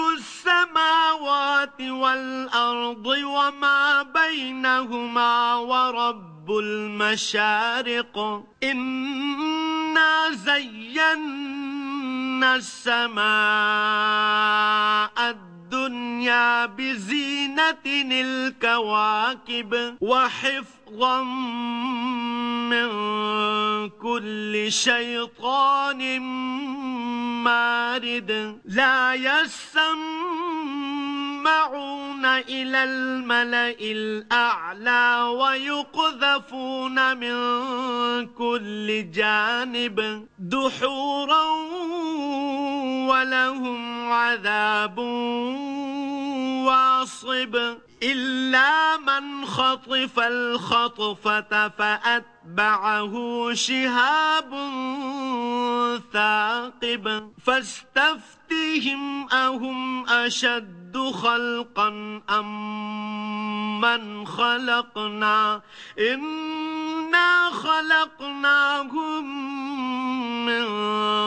السماوات والأرض وما بينهما ورب المشارق. إنا زينا السماء بزينة الكواكب وحفظا من كل شيطان مارد لا يسمعون إلى الملأ الأعلى ويقذفون من كل جانب دحورا ولهم عذاب واصب. إلا من خطف الخطفة فأتبعه شهاب ثاقب. فاستفتهم أهم أشد خلقا أم من خلقنا؟ إنا خلقناهم من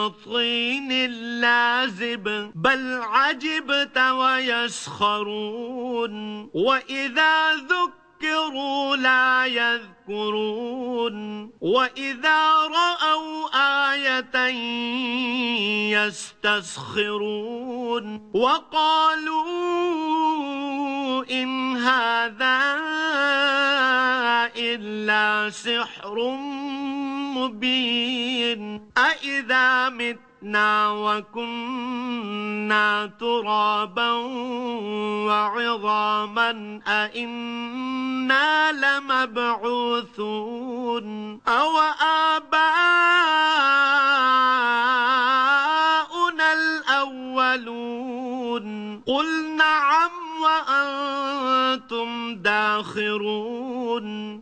طين لازب بل عجبت ويسخرون. وإذا ذكروا لا يذكرون وإذا رأوا آية يستسخرون وقالوا إن هذا إلا سحر مبين أإذا متنا وكنا ترابا وعظاما أإنا لمبعوثون أو آباؤنا الأولون قل نعم وأنتم داخرون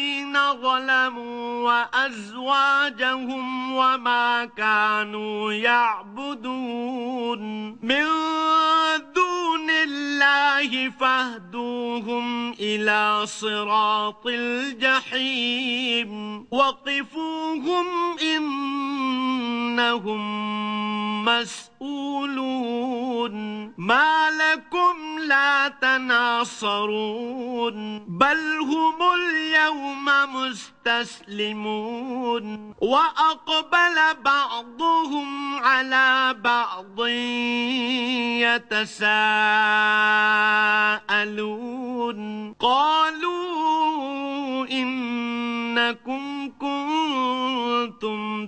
ظلموا وأزواجهم وما كانوا يعبدون. من دون الله فاهدوهم إلى صراط الجحيم. وقفوهم إنهم مسؤولون ما لكم لا تناصرون بل هم اليوم مستسلمون وأقبل بعضهم على بعض يتساءلون قالوا إنكم كنتم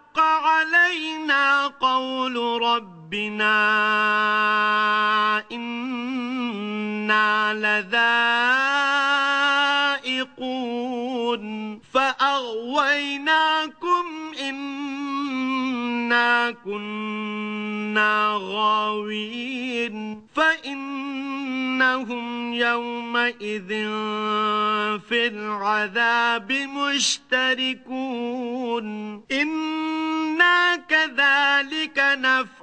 علينا قول ربنا إنا لذائقون فأغويناكم إنا كنا غاوين فإنهم يومئذ في العذاب مشتركون. إنا كذلك نفعل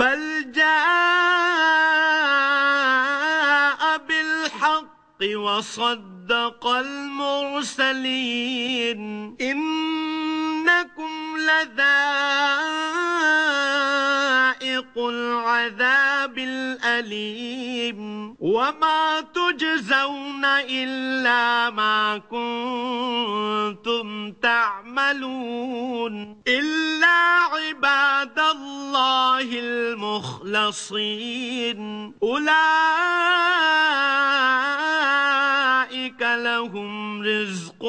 بل جاء بالحق وصدق المرسلين. إنكم لذائق العذاب الأليم وما تجزون إلا ما كنتم تعملون إلا عباد الله المخلصين أولئك لهم رزق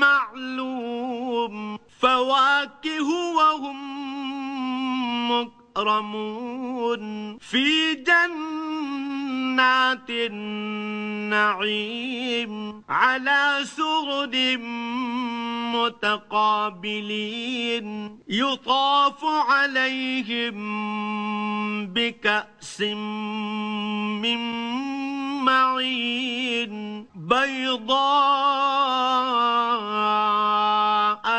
معلوم فواكه وهم مكرمون في جنات النعيم على سرد متقابلين يطاف عليهم بكأس من معين بيضاء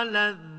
لذة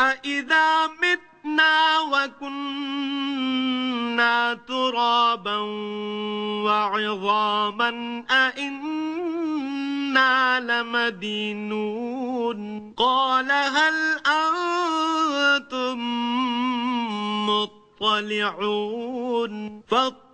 أئذا متنا وكنا ترابا وعظاما أئنا لمدينون. قال هل أنتم مطلعون؟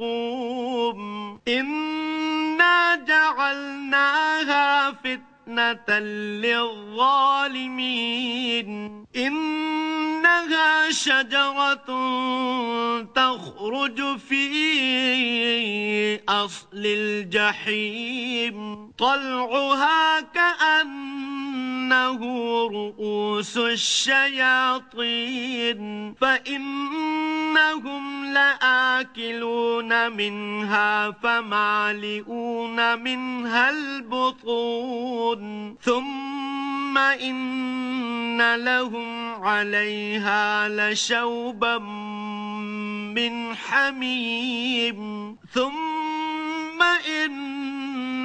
الزقوم إنا جعلناها فتنة للظالمين. إنها شجرة تخرج في أصل الجحيم. طلعها كأنه رؤوس الشياطين فإنهم لآكلون منها فمالئون منها البطون. ثم إن لهم عليها لشوبا من حميم. ثم إن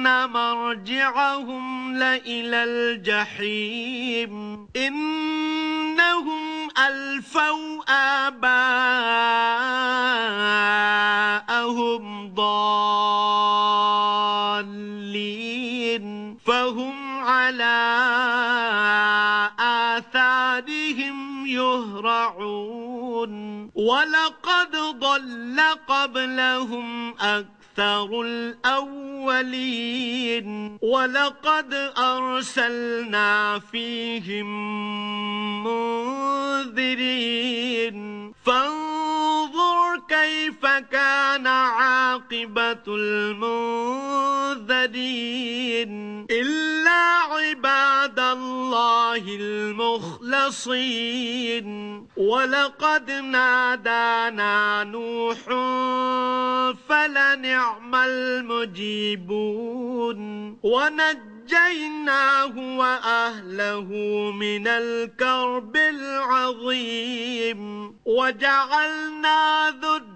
مرجعهم لإلى الجحيم. إنهم ألفوا آباءهم ضالين. فهم على آثارهم يهرعون. ولقد ضل قبلهم أكثر أكثر الأولين ولقد أرسلنا فيهم منذرين. فانظر كيف كان عاقبة المنذرين. إلا الله المخلصين. ولقد نادانا نوح فلنعم المجيبون. ونجيناه وأهله من الكرب العظيم. وجعلنا ذريته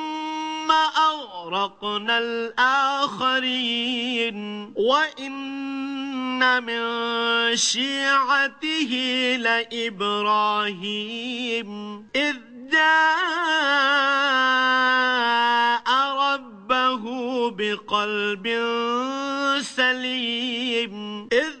أغرقنا الآخرين. وإن من شيعته لإبراهيم. إذ جاء ربه بقلب سليم. إذ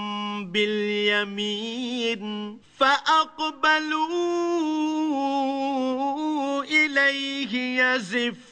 باليمين فأقبلوا إليه يزفون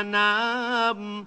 المنام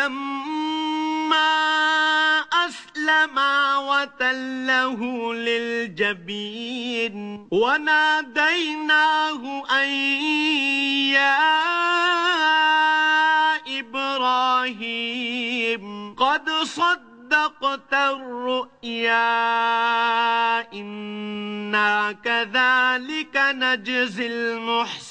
فلما أسلما وتله للجبين وناديناه أن يا إبراهيم قد صدقت الرؤيا إنا كذلك نجزي المحسنين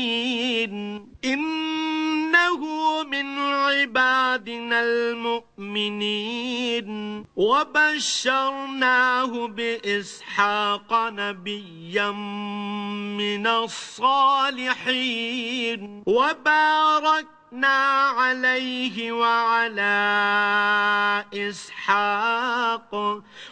إنه من عبادنا المؤمنين. وبشرناه بإسحاق نبيا من الصالحين. وباركنا عليه وعلى إسحاق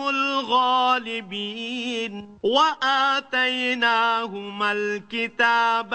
الغالبين وآتيناهما الكتاب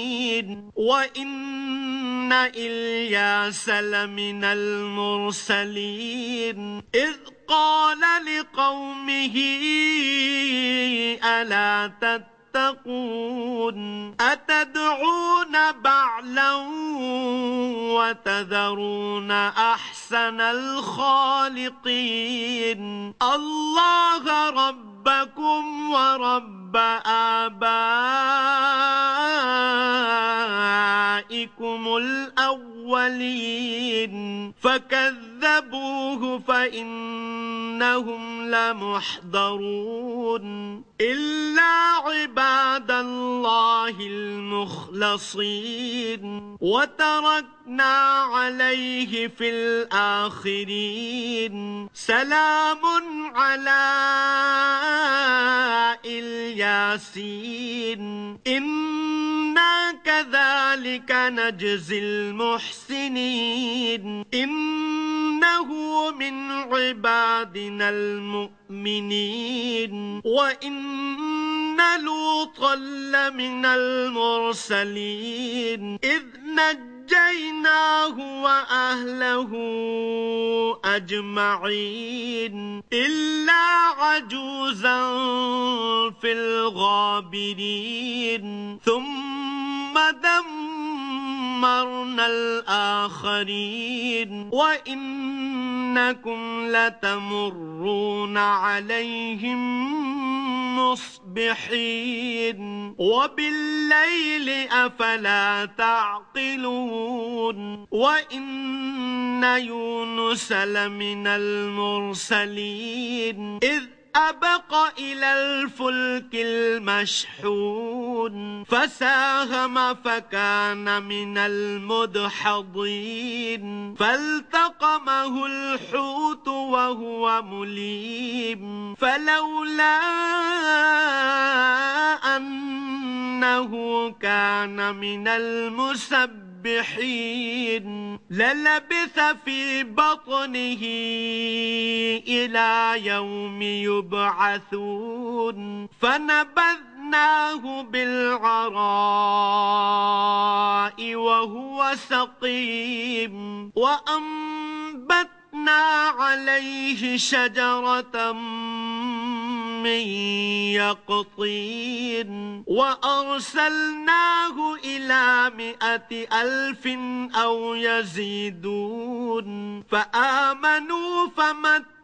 وإن إلياس لمن المرسلين. إذ قال لقومه ألا تتقون؟ أتدعون بعلا وتذرون أحسن الخالقين. الله ربكم ورب آبائكم. الأولين. فكذبوه فإنهم لمحضرون. إلا عباد الله المخلصين. وتركنا عليه في الآخرين. سلام على إلياسين. إنا كذلك نجزي المحسنين. إنه من عبادنا المؤمنين. وإن لوطا لمن المرسلين. إذ نجيناه وأهله أجمعين إلا عجوزا في الغابرين. ثم دمرنا الآخرين. وإنكم لتمرون عليهم مصبحين. وبالليل أفلا تعقلون وإن يونس لمن المرسلين. إذ أبق إلى الفلك المشحون فساهم فكان من المدحضين فالتقمه الحوت وهو مليم فلولا أنه كان من المسبحين. المسبحين للبث في بطنه إلى يوم يبعثون. فنبذناه بالعراء وهو سقيم. وأنبت وَأَنبَتْنَا عَلَيْهِ شَجَرَةً مِّن يَقْطِينٍ وَأَرْسَلْنَاهُ إِلَىٰ مِائَةِ أَلْفٍ أَوْ يَزِيدُونَ فَآمَنُوا فَمَتَّعْنَاهُمْ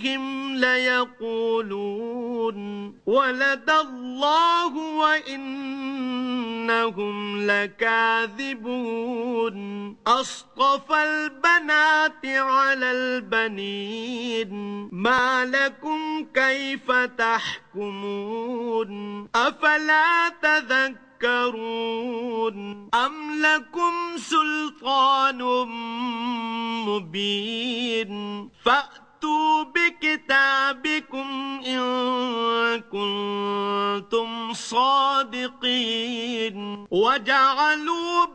إفكهم ليقولون ولد الله وإنهم لكاذبون. أصطفى البنات على البنين. ما لكم كيف تحكمون؟ أفلا تذكرون تذكرون؟ أم لكم سلطان مبين؟ فأتوا بكتابكم إن كنتم صادقين وجعلوا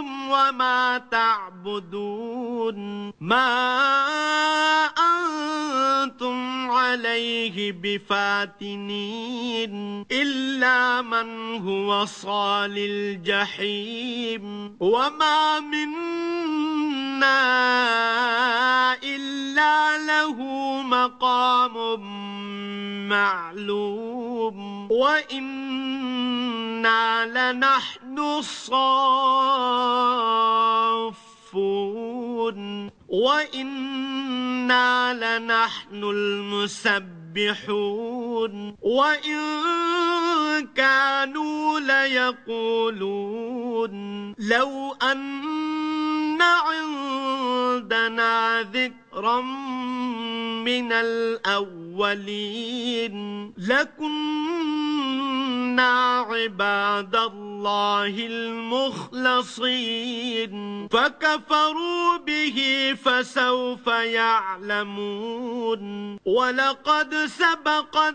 وما تعبدون ما أنتم عليه بفاتنين إلا من هو صال الجحيم وما إلا له مقام معلوم وإنا لنحن الصافون وإنا لنحن المسبحون وإن كانوا ليقولون لو أن عندنا ذكرا من الأولين لكنا عباد الله المخلصين فكفروا به فسوف يعلمون ولقد سبقت